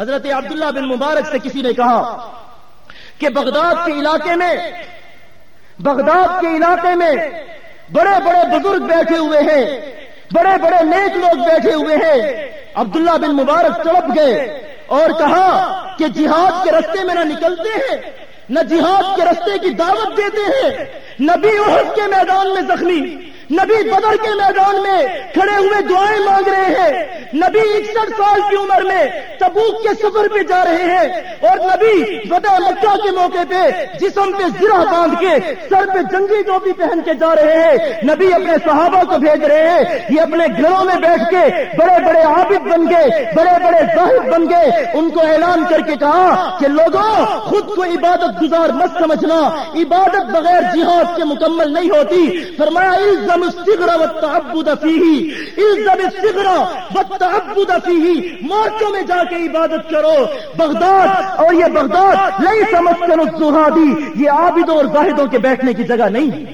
حضرت عبداللہ بن مبارک سے کسی نے کہا کہ بغداد کے علاقے میں، بغداد کے علاقے میں بڑے بڑے بزرگ بیٹھے ہوئے ہیں، بڑے بڑے نیک لوگ بیٹھے ہوئے ہیں۔ عبداللہ بن مبارک تڑپ گئے اور کہا کہ جہاد کے رستے میں نہ نکلتے ہیں، نہ جہاد کے رستے کی دعوت دیتے ہیں، نبی عہد کے میدان میں زخمی۔ نبی بدر کے میدان میں کھڑے ہوئے دعائیں مانگ رہے ہیں۔ نبی اکسٹھ سال کی عمر میں تبوک کے سفر پہ جا رہے ہیں اور نبی ودا مکہ کے موقع پہ جسم پہ زرہ باندھ کے سر پہ جنگی ٹوپی پہن کے جا رہے ہیں۔ نبی اپنے صحابہ کو بھیج رہے ہیں۔ یہ اپنے گھروں میں بیٹھ کے بڑے بڑے عابد بن گئے، بڑے بڑے ظاہر بن گئے۔ ان کو اعلان کر کے کہا کہ لوگوں، خود کو عبادت گزار مت سمجھنا۔ عبادت بغیر جہاد کے مکمل نہیں ہوتی۔ فرمایا الزم الصغر والتعبد فيه الزم الصغر والتعبد فيه مورچوں میں جا کے عبادت کرو۔ بغداد، اور یہ بغداد نہیں سمجھتے الزہادی، یہ عابدوں اور زاہدوں کے بیٹھنے کی جگہ نہیں۔